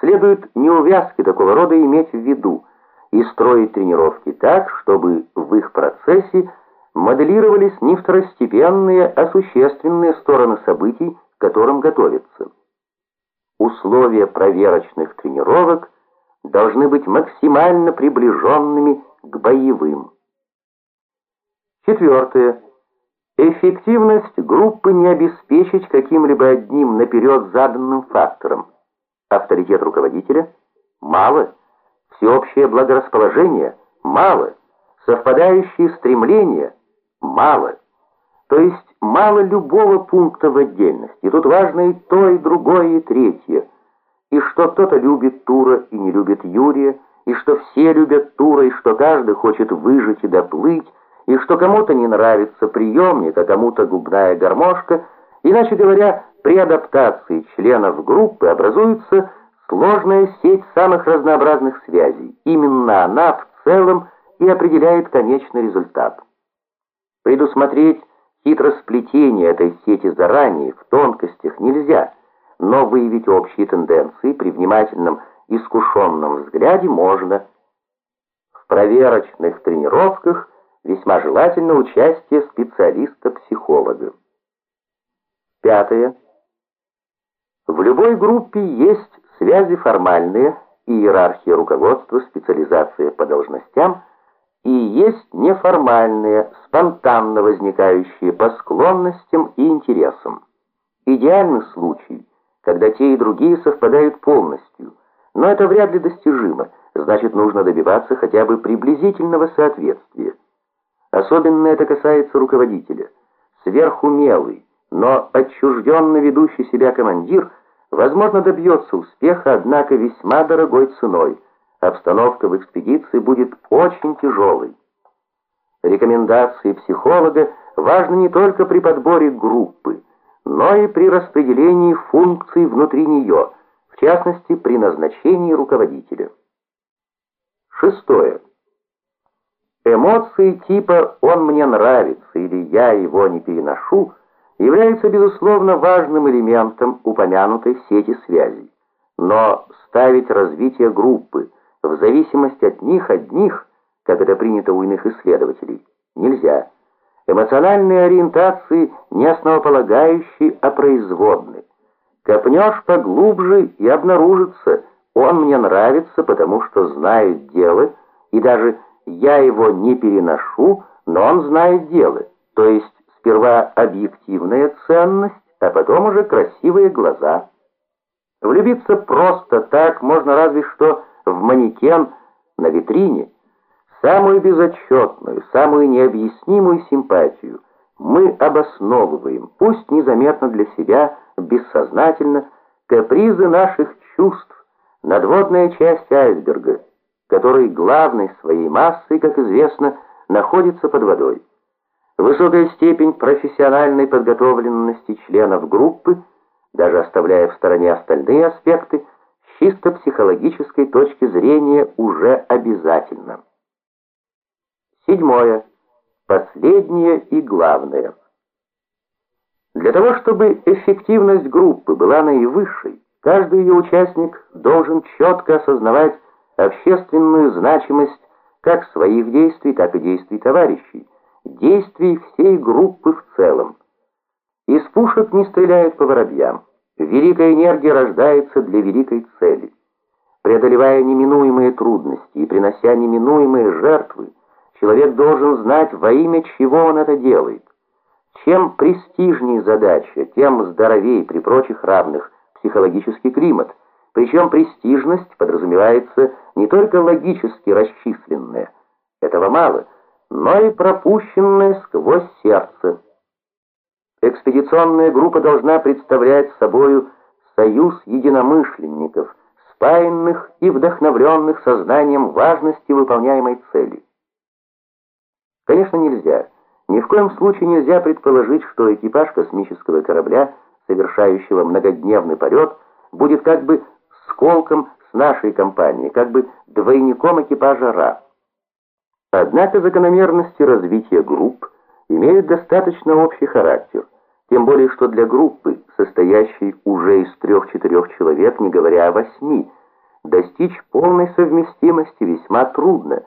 следует неувязки такого рода иметь в виду и строить тренировки так, чтобы в их процессе моделировались не второстепенные, а существенные стороны событий, к которым готовятся. Условия проверочных тренировок должны быть максимально приближенными к боевым. Четвертое. Эффективность группы не обеспечить каким-либо одним наперед заданным фактором. Авторитет руководителя? Мало. Всеобщее благорасположение? Мало. Совпадающие стремления? Мало. То есть мало любого пункта в отдельности. Тут важно и то, и другое, и третье. И что кто-то любит Тура и не любит Юрия, и что все любят Тура, и что каждый хочет выжить и доплыть, и что кому-то не нравится приемник, а кому-то губная гармошка, иначе говоря, при адаптации членов группы образуется сложная сеть самых разнообразных связей. Именно она в целом и определяет конечный результат. Предусмотреть хитросплетение этой сети заранее в тонкостях нельзя, но выявить общие тенденции при внимательном искушенном взгляде можно. В проверочных тренировках весьма желательно участие специалиста-психолога. Пятое. В любой группе есть связи формальные, иерархия руководства, специализация по должностям, и есть неформальные, спонтанно возникающие по склонностям и интересам. Идеальный случай, когда те и другие совпадают полностью, но это вряд ли достижимо, значит нужно добиваться хотя бы приблизительного соответствия. Особенно это касается руководителя. Сверхумелый, но отчужденно ведущий себя командир, возможно, добьется успеха, однако весьма дорогой ценой. Обстановка в экспедиции будет очень тяжелой. Рекомендации психолога важны не только при подборе группы, но и при распределении функций внутри нее, в частности, при назначении руководителя. Шестое. Эмоции типа «он мне нравится» или «я его не переношу» являются, безусловно, важным элементом упомянутой сети связей. Но ставить развитие группы в зависимости от них одних, как это принято у иных исследователей, нельзя. Эмоциональные ориентации не основополагающие, а производны. Копнешь поглубже и обнаружится, он мне нравится, потому что знает дело, и даже я его не переношу, но он знает дело. То есть сперва объективная ценность, а потом уже красивые глаза. Влюбиться просто так можно разве что в манекен на витрине. Самую безотчетную, самую необъяснимую симпатию мы обосновываем, пусть незаметно для себя, бессознательно, капризы наших чувств, надводная часть айсберга, который главной своей массой, как известно, находится под водой. Высокая степень профессиональной подготовленности членов группы, даже оставляя в стороне остальные аспекты, с чисто психологической точки зрения уже обязательно. Седьмое. Последнее и главное. Для того, чтобы эффективность группы была наивысшей, каждый ее участник должен четко осознавать общественную значимость как своих действий, так и действий товарищей, действий всей группы в целом. Из пушек не стреляют по воробьям. Великая энергия рождается для великой цели. Преодолевая неминуемые трудности и принося неминуемые жертвы, человек должен знать, во имя чего он это делает. Чем престижнее задача, тем здоровее при прочих равных психологический климат, причем престижность подразумевается не только логически расчисленная, этого мало, но и пропущенная сквозь сердце. Экспедиционная группа должна представлять собою союз единомышленников, спаянных и вдохновленных сознанием важности выполняемой цели. Конечно, нельзя, ни в коем случае нельзя предположить, что экипаж космического корабля, совершающего многодневный полет, будет как бы сколком с нашей компанией, как бы двойником экипажа РА. Однако закономерности развития групп имеют достаточно общий характер, тем более что для группы, состоящей уже из трех-четырех человек, не говоря о восьми, достичь полной совместимости весьма трудно,